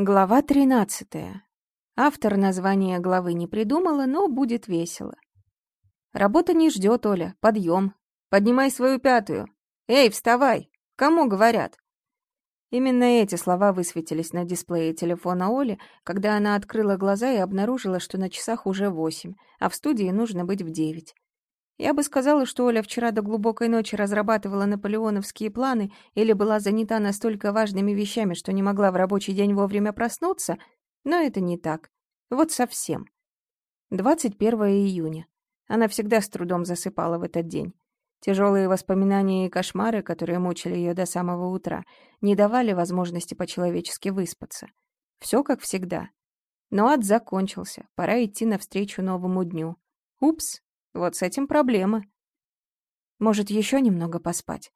Глава 13. Автор названия главы не придумала, но будет весело. Работа не ждет, Оля. Подъем. Поднимай свою пятую. Эй, вставай. Кому говорят? Именно эти слова высветились на дисплее телефона Оли, когда она открыла глаза и обнаружила, что на часах уже восемь, а в студии нужно быть в девять. Я бы сказала, что Оля вчера до глубокой ночи разрабатывала наполеоновские планы или была занята настолько важными вещами, что не могла в рабочий день вовремя проснуться, но это не так. Вот совсем. 21 июня. Она всегда с трудом засыпала в этот день. Тяжелые воспоминания и кошмары, которые мучили ее до самого утра, не давали возможности по-человечески выспаться. Все как всегда. Но ад закончился, пора идти навстречу новому дню. Упс, вот с этим проблема. Может, еще немного поспать?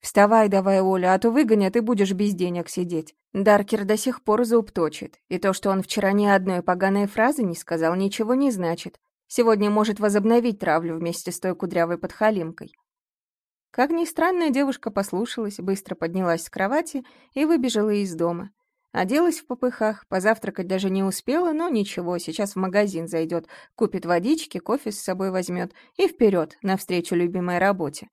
Вставай давай, Оля, а то выгонят и будешь без денег сидеть. Даркер до сих пор зуб точит, и то, что он вчера ни одной поганой фразы не сказал, ничего не значит. Сегодня может возобновить травлю вместе с той кудрявой подхалимкой. Как ни странно, девушка послушалась, быстро поднялась с кровати и выбежала из дома. Оделась в попыхах, позавтракать даже не успела, но ничего, сейчас в магазин зайдет, купит водички, кофе с собой возьмет и вперед, навстречу любимой работе.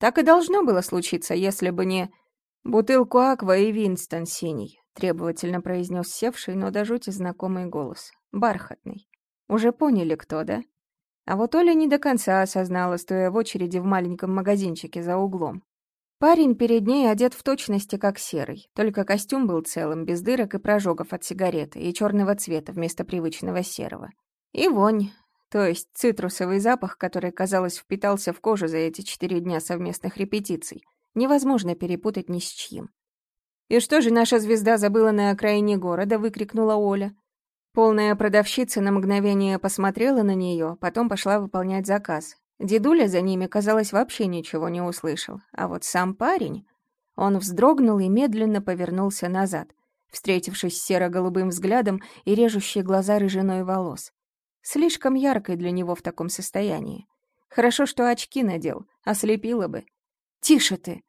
Так и должно было случиться, если бы не... «Бутылку Аква и Винстон синий», — требовательно произнес севший, но до жути знакомый голос. Бархатный. Уже поняли, кто, да? А вот Оля не до конца осознала, стоя в очереди в маленьком магазинчике за углом. Парень перед ней одет в точности как серый, только костюм был целым, без дырок и прожогов от сигареты, и черного цвета вместо привычного серого. И вонь, то есть цитрусовый запах, который, казалось, впитался в кожу за эти четыре дня совместных репетиций, невозможно перепутать ни с чьим. «И что же наша звезда забыла на окраине города?» — выкрикнула Оля. Полная продавщица на мгновение посмотрела на нее, потом пошла выполнять заказ, Дедуля за ними, казалось, вообще ничего не услышал. А вот сам парень... Он вздрогнул и медленно повернулся назад, встретившись с серо-голубым взглядом и режущей глаза рыжиной волос. Слишком яркой для него в таком состоянии. Хорошо, что очки надел, ослепило бы. «Тише ты!»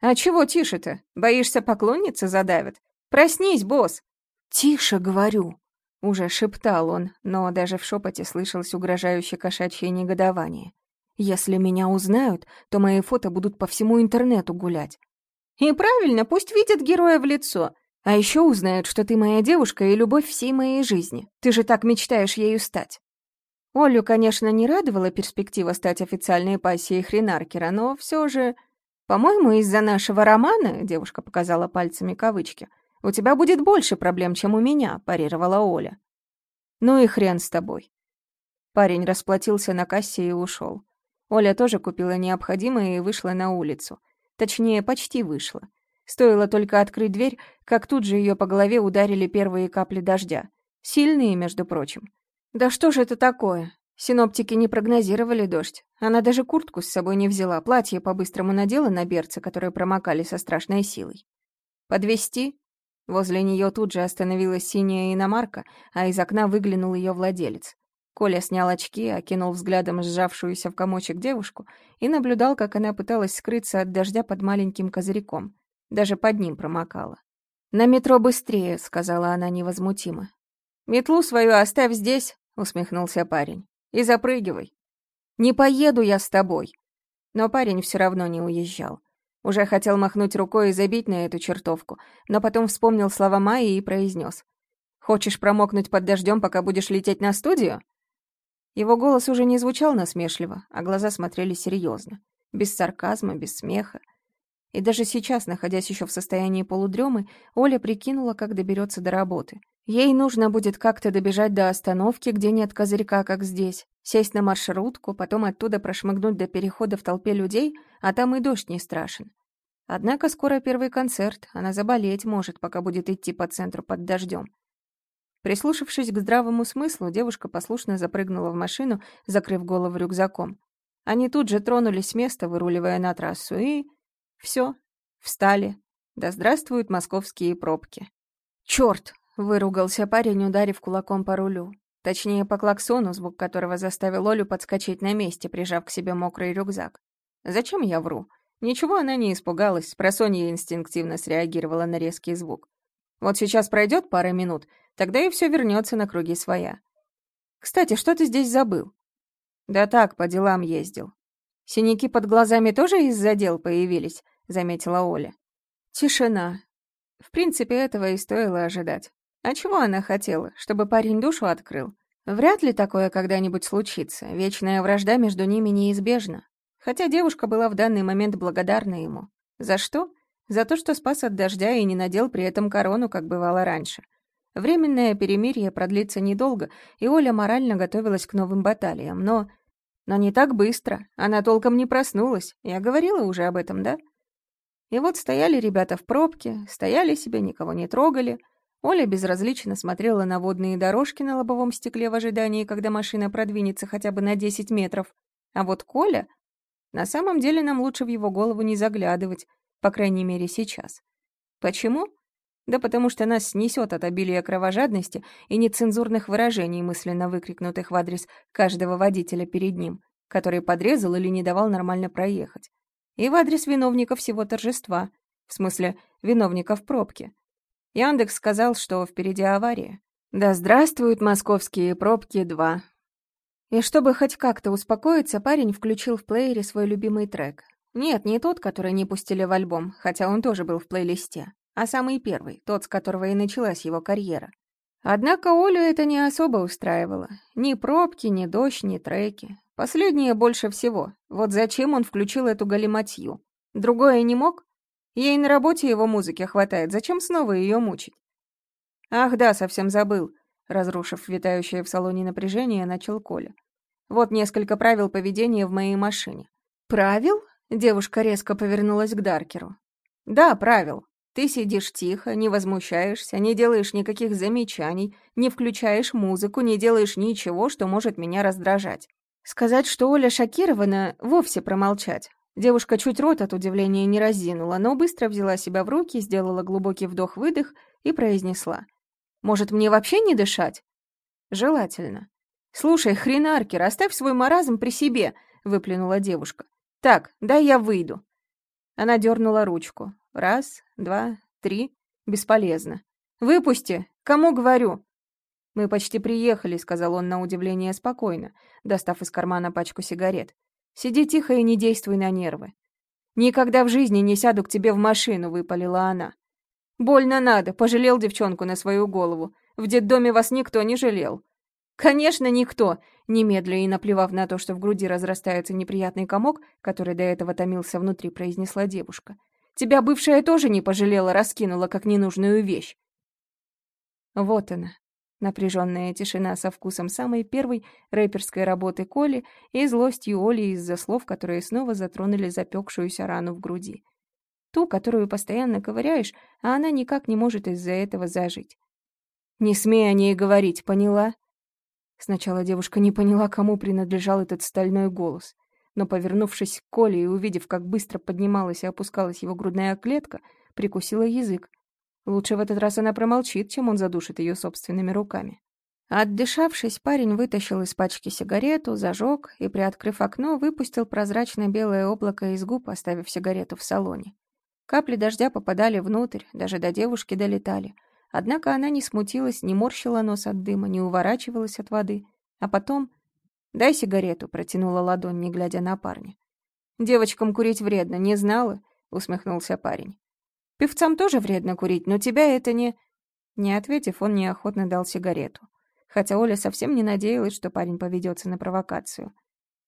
«А чего тише-то? Боишься, поклонница задавит? Проснись, босс!» «Тише, говорю!» Уже шептал он, но даже в шепоте слышалось угрожающее кошачье негодование. Если меня узнают, то мои фото будут по всему интернету гулять. И правильно, пусть видят героя в лицо. А еще узнают, что ты моя девушка и любовь всей моей жизни. Ты же так мечтаешь ею стать. Олю, конечно, не радовала перспектива стать официальной пассией Хренаркера, но все же... По-моему, из-за нашего романа, девушка показала пальцами кавычки, у тебя будет больше проблем, чем у меня, парировала Оля. Ну и хрен с тобой. Парень расплатился на кассе и ушел. Оля тоже купила необходимое и вышла на улицу. Точнее, почти вышла. Стоило только открыть дверь, как тут же ее по голове ударили первые капли дождя. Сильные, между прочим. Да что же это такое? Синоптики не прогнозировали дождь. Она даже куртку с собой не взяла, платье по-быстрому надела на берцы, которые промокали со страшной силой. Подвести? Возле нее тут же остановилась синяя иномарка, а из окна выглянул ее владелец. Коля снял очки, окинул взглядом сжавшуюся в комочек девушку и наблюдал, как она пыталась скрыться от дождя под маленьким козырьком. Даже под ним промокала. «На метро быстрее», — сказала она невозмутимо. «Метлу свою оставь здесь», — усмехнулся парень. «И запрыгивай». «Не поеду я с тобой». Но парень все равно не уезжал. Уже хотел махнуть рукой и забить на эту чертовку, но потом вспомнил слова Майи и произнес. «Хочешь промокнуть под дождем, пока будешь лететь на студию?» Его голос уже не звучал насмешливо, а глаза смотрели серьезно, без сарказма, без смеха. И даже сейчас, находясь еще в состоянии полудремы, Оля прикинула, как доберется до работы. Ей нужно будет как-то добежать до остановки, где нет козырька, как здесь, сесть на маршрутку, потом оттуда прошмыгнуть до перехода в толпе людей, а там и дождь не страшен. Однако скоро первый концерт, она заболеть может, пока будет идти по центру под дождем. Прислушавшись к здравому смыслу, девушка послушно запрыгнула в машину, закрыв голову рюкзаком. Они тут же тронулись с места, выруливая на трассу, и... Все, встали. Да здравствуют московские пробки. «Чёрт!» — выругался парень, ударив кулаком по рулю. Точнее, по клаксону, звук которого заставил Олю подскочить на месте, прижав к себе мокрый рюкзак. «Зачем я вру?» Ничего она не испугалась, просонья инстинктивно среагировала на резкий звук. Вот сейчас пройдет пара минут, тогда и все вернется на круги своя. Кстати, что ты здесь забыл? Да так, по делам ездил. Синяки под глазами тоже из-за дел появились, заметила Оля. Тишина. В принципе, этого и стоило ожидать. А чего она хотела? Чтобы парень душу открыл? Вряд ли такое когда-нибудь случится. Вечная вражда между ними неизбежна. Хотя девушка была в данный момент благодарна ему. За что? За то, что спас от дождя и не надел при этом корону, как бывало раньше. Временное перемирие продлится недолго, и Оля морально готовилась к новым баталиям, но... Но не так быстро. Она толком не проснулась. Я говорила уже об этом, да? И вот стояли ребята в пробке, стояли себе, никого не трогали. Оля безразлично смотрела на водные дорожки на лобовом стекле в ожидании, когда машина продвинется хотя бы на 10 метров. А вот Коля... На самом деле нам лучше в его голову не заглядывать, по крайней мере сейчас. Почему? Да потому что нас снесет от обилия кровожадности и нецензурных выражений, мысленно выкрикнутых в адрес каждого водителя перед ним, который подрезал или не давал нормально проехать. И в адрес виновников всего торжества, в смысле, виновников пробки. Яндекс сказал, что впереди авария. Да здравствуют московские пробки 2. И чтобы хоть как-то успокоиться, парень включил в плеере свой любимый трек. Нет, не тот, который не пустили в альбом, хотя он тоже был в плейлисте а самый первый, тот, с которого и началась его карьера. Однако Олю это не особо устраивало. Ни пробки, ни дождь, ни треки. Последнее больше всего. Вот зачем он включил эту галиматью? Другое не мог? Ей на работе его музыки хватает, зачем снова ее мучить? Ах да, совсем забыл. Разрушив витающее в салоне напряжение, начал Коля. Вот несколько правил поведения в моей машине. Правил? Девушка резко повернулась к Даркеру. Да, правил. Ты сидишь тихо, не возмущаешься, не делаешь никаких замечаний, не включаешь музыку, не делаешь ничего, что может меня раздражать. Сказать, что Оля шокирована, вовсе промолчать. Девушка чуть рот от удивления не разинула, но быстро взяла себя в руки, сделала глубокий вдох-выдох и произнесла. «Может, мне вообще не дышать?» «Желательно». «Слушай, хренаркер, оставь свой маразм при себе», — выплюнула девушка. «Так, дай я выйду». Она дернула ручку. Раз, два, три. Бесполезно. «Выпусти! Кому говорю?» «Мы почти приехали», — сказал он на удивление спокойно, достав из кармана пачку сигарет. «Сиди тихо и не действуй на нервы». «Никогда в жизни не сяду к тебе в машину», — выпалила она. «Больно надо», — пожалел девчонку на свою голову. «В детдоме вас никто не жалел». «Конечно, никто!» Немедля и наплевав на то, что в груди разрастается неприятный комок, который до этого томился внутри, произнесла девушка. Тебя бывшая тоже не пожалела, раскинула как ненужную вещь. Вот она, напряженная тишина со вкусом самой первой рэперской работы Коли и злостью Оли из-за слов, которые снова затронули запекшуюся рану в груди. Ту, которую постоянно ковыряешь, а она никак не может из-за этого зажить. «Не смей о ней говорить, поняла?» Сначала девушка не поняла, кому принадлежал этот стальной голос но, повернувшись к Коле и увидев, как быстро поднималась и опускалась его грудная клетка, прикусила язык. Лучше в этот раз она промолчит, чем он задушит ее собственными руками. Отдышавшись, парень вытащил из пачки сигарету, зажег и, приоткрыв окно, выпустил прозрачное белое облако из губ, оставив сигарету в салоне. Капли дождя попадали внутрь, даже до девушки долетали. Однако она не смутилась, не морщила нос от дыма, не уворачивалась от воды. А потом «Дай сигарету», — протянула ладонь, не глядя на парня. «Девочкам курить вредно, не знала?» — усмехнулся парень. «Певцам тоже вредно курить, но тебя это не...» Не ответив, он неохотно дал сигарету. Хотя Оля совсем не надеялась, что парень поведется на провокацию.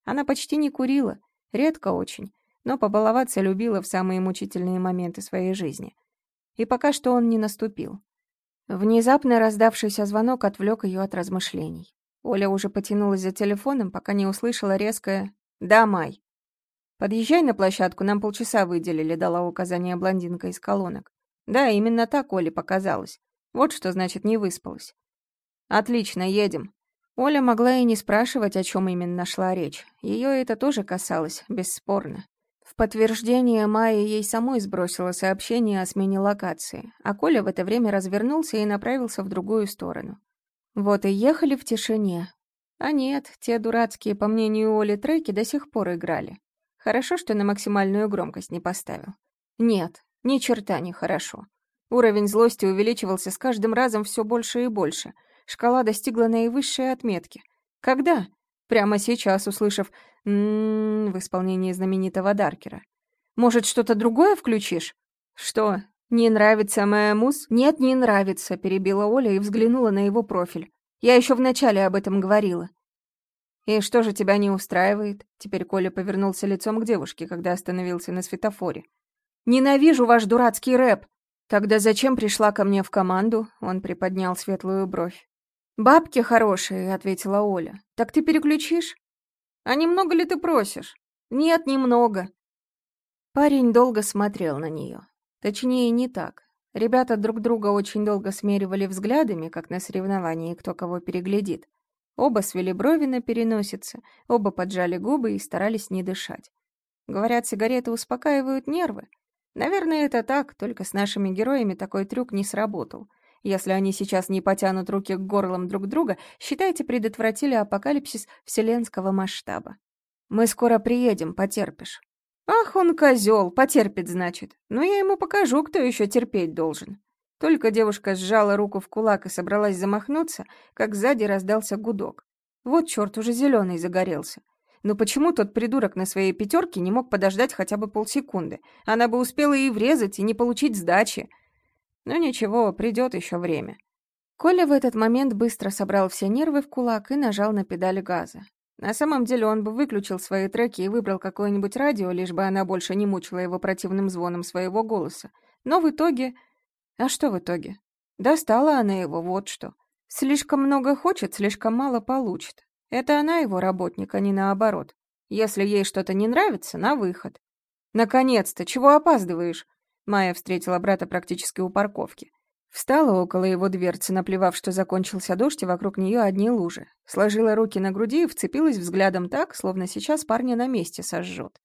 Она почти не курила, редко очень, но побаловаться любила в самые мучительные моменты своей жизни. И пока что он не наступил. Внезапно раздавшийся звонок отвлек ее от размышлений. Оля уже потянулась за телефоном, пока не услышала резкое «Да, Май». «Подъезжай на площадку, нам полчаса выделили», — дала указание блондинка из колонок. «Да, именно так Оле показалось. Вот что значит не выспалась». «Отлично, едем». Оля могла и не спрашивать, о чем именно шла речь. Ее это тоже касалось, бесспорно. В подтверждение Майя ей самой сбросила сообщение о смене локации, а Коля в это время развернулся и направился в другую сторону. Вот и ехали в тишине. А нет, те дурацкие, по мнению Оли, треки до сих пор играли. Хорошо, что на максимальную громкость не поставил. Нет, ни черта не хорошо. Уровень злости увеличивался с каждым разом все больше и больше. Шкала достигла наивысшей отметки. Когда? Прямо сейчас, услышав «м-м-м» в исполнении знаменитого Даркера. «Может, что-то другое включишь?» «Что, не нравится моя мус?» «Нет, не нравится», — перебила Оля и взглянула на его профиль. «Я еще вначале об этом говорила». «И что же тебя не устраивает?» Теперь Коля повернулся лицом к девушке, когда остановился на светофоре. «Ненавижу ваш дурацкий рэп!» «Тогда зачем пришла ко мне в команду?» Он приподнял светлую бровь. «Бабки хорошие», — ответила Оля. «Так ты переключишь?» «А немного ли ты просишь?» «Нет, немного». Парень долго смотрел на нее. Точнее, не так. Ребята друг друга очень долго смеривали взглядами, как на соревновании, кто кого переглядит. Оба свели брови на переносице, оба поджали губы и старались не дышать. Говорят, сигареты успокаивают нервы. Наверное, это так, только с нашими героями такой трюк не сработал. Если они сейчас не потянут руки к горлам друг друга, считайте, предотвратили апокалипсис вселенского масштаба. Мы скоро приедем, потерпишь. Ах, он козел, потерпит, значит. Но я ему покажу, кто еще терпеть должен. Только девушка сжала руку в кулак и собралась замахнуться, как сзади раздался гудок. Вот черт, уже зеленый загорелся. Но почему тот придурок на своей пятерке не мог подождать хотя бы полсекунды? Она бы успела и врезать, и не получить сдачи. Но ничего, придет еще время. Коля в этот момент быстро собрал все нервы в кулак и нажал на педаль газа. На самом деле он бы выключил свои треки и выбрал какое-нибудь радио, лишь бы она больше не мучила его противным звоном своего голоса. Но в итоге а что в итоге? Достала она его, вот что. Слишком много хочет, слишком мало получит. Это она его работник, а не наоборот. Если ей что-то не нравится, на выход. «Наконец-то! Чего опаздываешь?» Майя встретила брата практически у парковки. Встала около его дверцы, наплевав, что закончился дождь, и вокруг нее одни лужи. Сложила руки на груди и вцепилась взглядом так, словно сейчас парня на месте сожжет.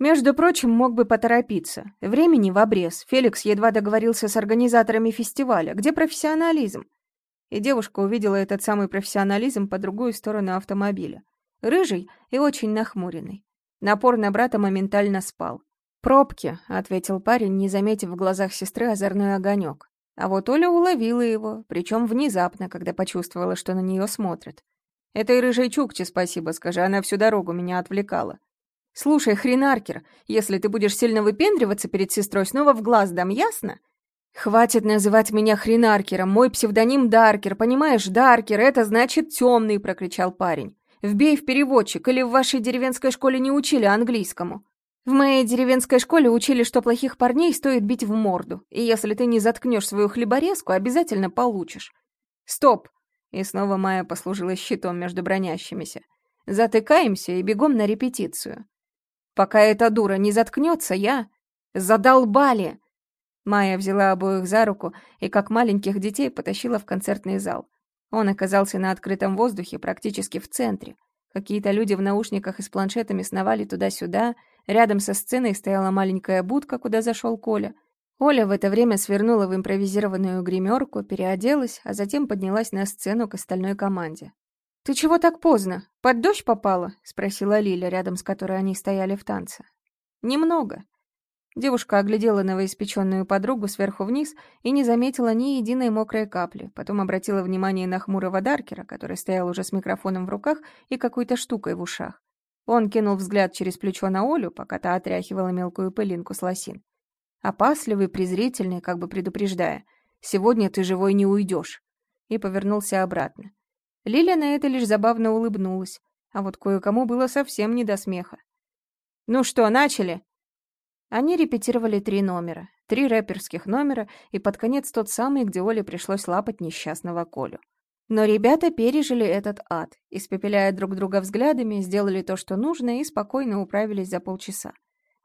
Между прочим, мог бы поторопиться. Времени в обрез. Феликс едва договорился с организаторами фестиваля. Где профессионализм? И девушка увидела этот самый профессионализм по другую сторону автомобиля. Рыжий и очень нахмуренный. Напор на брата моментально спал. «Пробки», — ответил парень, не заметив в глазах сестры озорной огонек. А вот Оля уловила его, причем внезапно, когда почувствовала, что на нее смотрят. «Этой рыжей чукче спасибо, скажи, она всю дорогу меня отвлекала». «Слушай, хренаркер, если ты будешь сильно выпендриваться перед сестрой, снова в глаз дам, ясно?» «Хватит называть меня хренаркером, мой псевдоним Даркер, понимаешь, Даркер, это значит темный», — прокричал парень. «Вбей в переводчик, или в вашей деревенской школе не учили английскому?» «В моей деревенской школе учили, что плохих парней стоит бить в морду, и если ты не заткнешь свою хлеборезку, обязательно получишь». «Стоп!» И снова Майя послужила щитом между бронящимися. «Затыкаемся и бегом на репетицию». Пока эта дура не заткнется, я... Задолбали!» Майя взяла обоих за руку и, как маленьких детей, потащила в концертный зал. Он оказался на открытом воздухе, практически в центре. Какие-то люди в наушниках и с планшетами сновали туда-сюда. Рядом со сценой стояла маленькая будка, куда зашел Коля. Оля в это время свернула в импровизированную гримерку, переоделась, а затем поднялась на сцену к остальной команде. «Ты чего так поздно? Под дождь попала?» — спросила Лиля, рядом с которой они стояли в танце. «Немного». Девушка оглядела новоиспеченную подругу сверху вниз и не заметила ни единой мокрой капли, потом обратила внимание на хмурого Даркера, который стоял уже с микрофоном в руках и какой-то штукой в ушах. Он кинул взгляд через плечо на Олю, пока та отряхивала мелкую пылинку с лосин. Опасливый, презрительный, как бы предупреждая. «Сегодня ты живой не уйдешь», и повернулся обратно. Лиля на это лишь забавно улыбнулась, а вот кое-кому было совсем не до смеха. «Ну что, начали?» Они репетировали три номера, три рэперских номера и под конец тот самый, где Оле пришлось лапать несчастного Колю. Но ребята пережили этот ад, испепеляя друг друга взглядами, сделали то, что нужно, и спокойно управились за полчаса.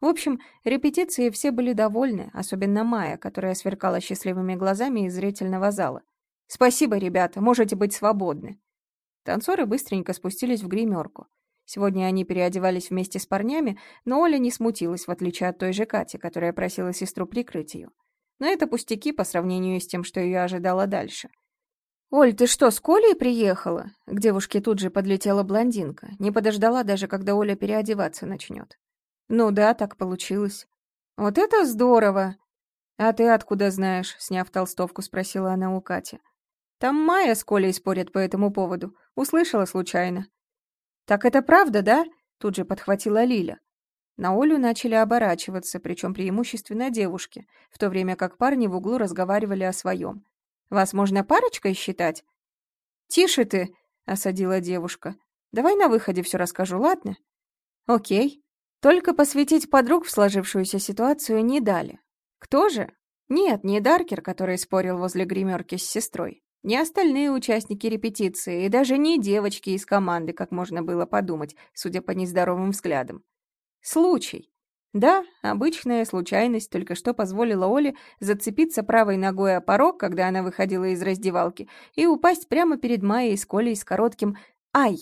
В общем, репетиции все были довольны, особенно Майя, которая сверкала счастливыми глазами из зрительного зала. «Спасибо, ребята, можете быть свободны». Танцоры быстренько спустились в гримерку. Сегодня они переодевались вместе с парнями, но Оля не смутилась, в отличие от той же Кати, которая просила сестру прикрыть ее. Но это пустяки по сравнению с тем, что ее ожидало дальше. «Оль, ты что, с Колей приехала?» К девушке тут же подлетела блондинка. Не подождала даже, когда Оля переодеваться начнет. «Ну да, так получилось». «Вот это здорово!» «А ты откуда знаешь?» — сняв толстовку, спросила она у Кати. «Там Майя с Колей спорят по этому поводу. Услышала случайно». «Так это правда, да?» — тут же подхватила Лиля. На Олю начали оборачиваться, причем преимущественно девушки, в то время как парни в углу разговаривали о своем. «Вас можно парочкой считать?» «Тише ты!» — осадила девушка. «Давай на выходе все расскажу, ладно?» «Окей». Только посвятить подруг в сложившуюся ситуацию не дали. Кто же? Нет, не Даркер, который спорил возле гримерки с сестрой. Не остальные участники репетиции, и даже не девочки из команды, как можно было подумать, судя по нездоровым взглядам. Случай. Да, обычная случайность только что позволила Оле зацепиться правой ногой о порог, когда она выходила из раздевалки, и упасть прямо перед Майей с Колей с коротким «Ай!».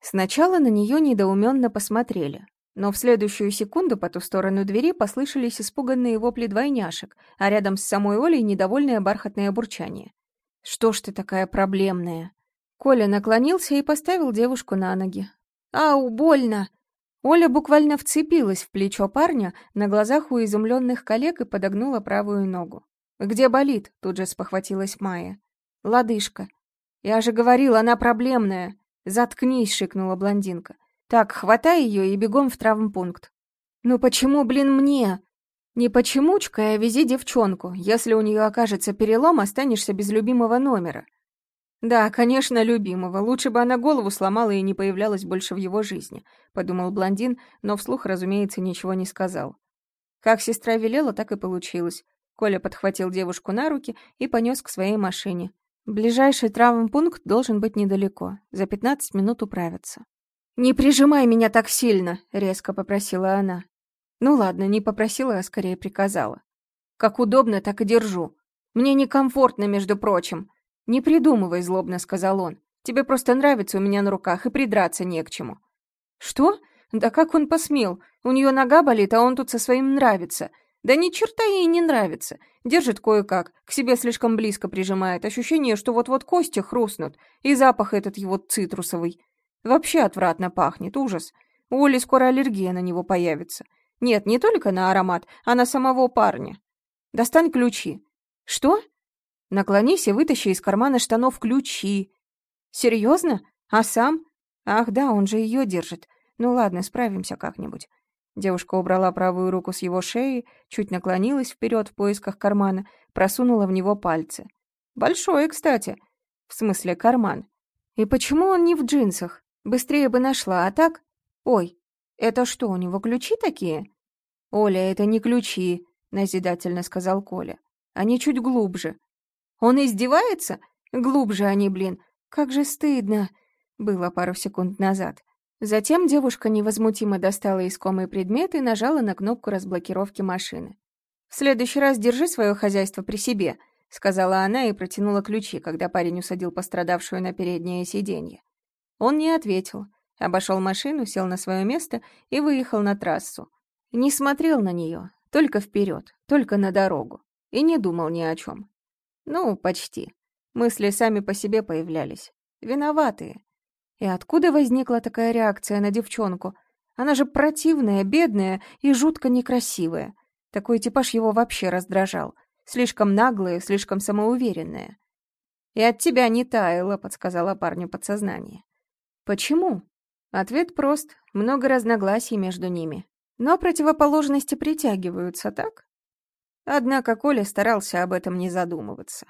Сначала на нее недоуменно посмотрели, но в следующую секунду по ту сторону двери послышались испуганные вопли двойняшек, а рядом с самой Олей недовольное бархатное бурчание. «Что ж ты такая проблемная?» Коля наклонился и поставил девушку на ноги. «Ау, больно!» Оля буквально вцепилась в плечо парня на глазах у изумленных коллег и подогнула правую ногу. «Где болит?» — тут же спохватилась Майя. «Лодыжка». «Я же говорила, она проблемная!» «Заткнись!» — шикнула блондинка. «Так, хватай ее и бегом в травмпункт». «Ну почему, блин, мне?» «Не почемучка, а вези девчонку. Если у нее окажется перелом, останешься без любимого номера». «Да, конечно, любимого. Лучше бы она голову сломала и не появлялась больше в его жизни», — подумал блондин, но вслух, разумеется, ничего не сказал. Как сестра велела, так и получилось. Коля подхватил девушку на руки и понес к своей машине. Ближайший травмпункт должен быть недалеко. За 15 минут управятся. «Не прижимай меня так сильно», — резко попросила она. Ну ладно, не попросила, а скорее приказала. «Как удобно, так и держу. Мне некомфортно, между прочим. «Не придумывай», — злобно сказал он. «Тебе просто нравится у меня на руках, и придраться не к чему». «Что? Да как он посмел? У нее нога болит, а он тут со своим нравится. Да ни черта ей не нравится. Держит кое-как, к себе слишком близко прижимает. Ощущение, что вот-вот кости хрустнут. И запах этот его цитрусовый. Вообще отвратно пахнет, ужас. У Оли скоро аллергия на него появится. Нет, не только на аромат, а на самого парня. Достань ключи. Что? Наклонись и вытащи из кармана штанов ключи. Серьезно? А сам? Ах да, он же ее держит. Ну ладно, справимся как-нибудь. Девушка убрала правую руку с его шеи, чуть наклонилась вперед в поисках кармана, просунула в него пальцы. Большой, кстати. В смысле, карман. И почему он не в джинсах? Быстрее бы нашла, а так? Ой, это что, у него ключи такие? Оля, это не ключи, назидательно сказал Коля. Они чуть глубже. Он издевается? Глубже они, блин. Как же стыдно. Было пару секунд назад. Затем девушка невозмутимо достала искомый предмет и нажала на кнопку разблокировки машины. «В следующий раз держи свое хозяйство при себе», — сказала она и протянула ключи, когда парень усадил пострадавшую на переднее сиденье. Он не ответил, обошел машину, сел на свое место и выехал на трассу. Не смотрел на нее, только вперед, только на дорогу, и не думал ни о чем. Ну, почти. Мысли сами по себе появлялись. Виноватые. И откуда возникла такая реакция на девчонку? Она же противная, бедная и жутко некрасивая. Такой типаж его вообще раздражал. Слишком наглая, слишком самоуверенная. «И от тебя не таяло», — подсказала парню подсознание. «Почему?» Ответ прост. Много разногласий между ними. Но противоположности притягиваются, так? Однако Коля старался об этом не задумываться.